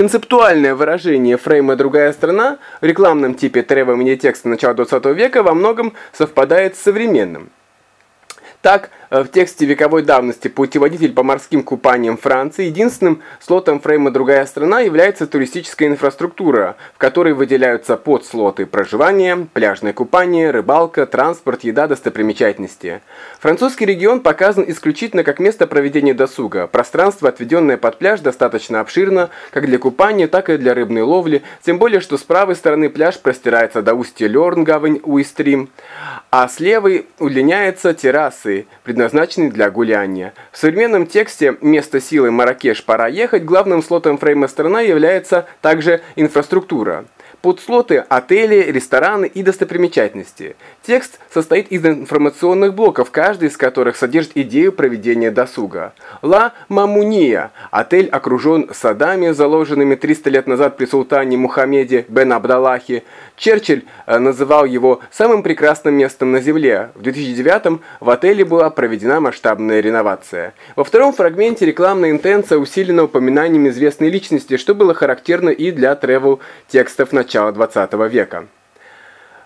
Концептуальное выражение фрейма «другая страна» в рекламном типе требования текста начала 20 века во многом совпадает с современным. Так, э, в тексте вековой давности «Путеводитель по морским купаниям Франции» единственным слотом фрейма «Другая страна» является туристическая инфраструктура, в которой выделяются подслоты проживания, пляжное купание, рыбалка, транспорт, еда, достопримечательности. Французский регион показан исключительно как место проведения досуга. Пространство, отведенное под пляж, достаточно обширно, как для купания, так и для рыбной ловли, тем более, что с правой стороны пляж простирается до устья Лёрнгавань, Уистрим, а с левой удлиняется террасы, предназначенные для гуляния. В современном тексте место силы Маракеш «Пора ехать» главным слотом фрейма страна является также инфраструктура. Подслоты – отели, рестораны и достопримечательности. Текст состоит из информационных блоков, каждый из которых содержит идею проведения досуга. Ла Мамуния – отель окружен садами, заложенными 300 лет назад при султане Мухаммеде бен Абдаллахе. Черчилль э, называл его самым прекрасным местом на земле. В 2009 в отеле была проведена масштабная реновация. Во втором фрагменте рекламная интенция усилена упоминанием известной личности, что было характерно и для тревел текстов начала начала 20 века.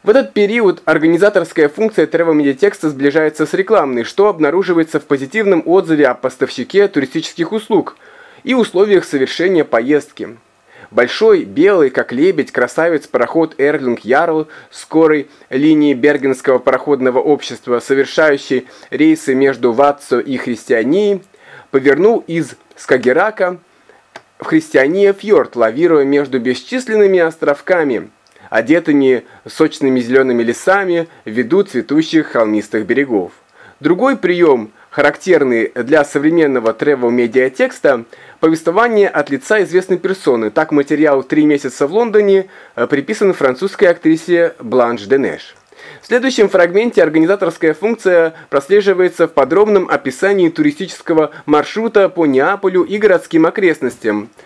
В этот период организаторская функция travel-медиатекста сближается с рекламной, что обнаруживается в позитивном отзыве о поставщике туристических услуг и условиях совершения поездки. Большой, белый, как лебедь, красавец-пароход Эрлинг Ярл скорой линии Бергенского пароходного общества, совершающий рейсы между Ватсо и Христианией, повернул из Скагерака в Христиания фьорд, лавируя между бесчисленными островками, одетыми сочными зелеными лесами в виду цветущих холмистых берегов. Другой прием, характерный для современного тревел-медиатекста, повествование от лица известной персоны. Так материал «Три месяца в Лондоне» приписан французской актрисе Бланш Денеш. В следующем фрагменте организаторская функция прослеживается в подробном описании туристического маршрута по Неаполю и городским окрестностям –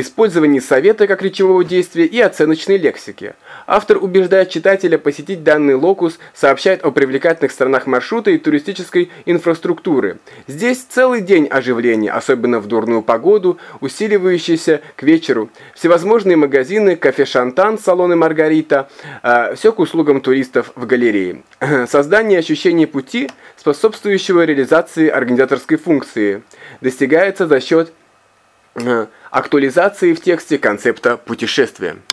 использовании совета как речевого действия и оценочной лексики. Автор убеждает читателя посетить данный локус, сообщает о привлекательных сторонах маршрута и туристической инфраструктуры. Здесь целый день оживления, особенно в дурную погоду, усиливающийся к вечеру. Всевозможные магазины, кафе «Шантан», салоны «Маргарита», э, все к услугам туристов в галерее. Создание ощущения пути, способствующего реализации организаторской функции, достигается за счет актуализации в тексте концепта путешествия.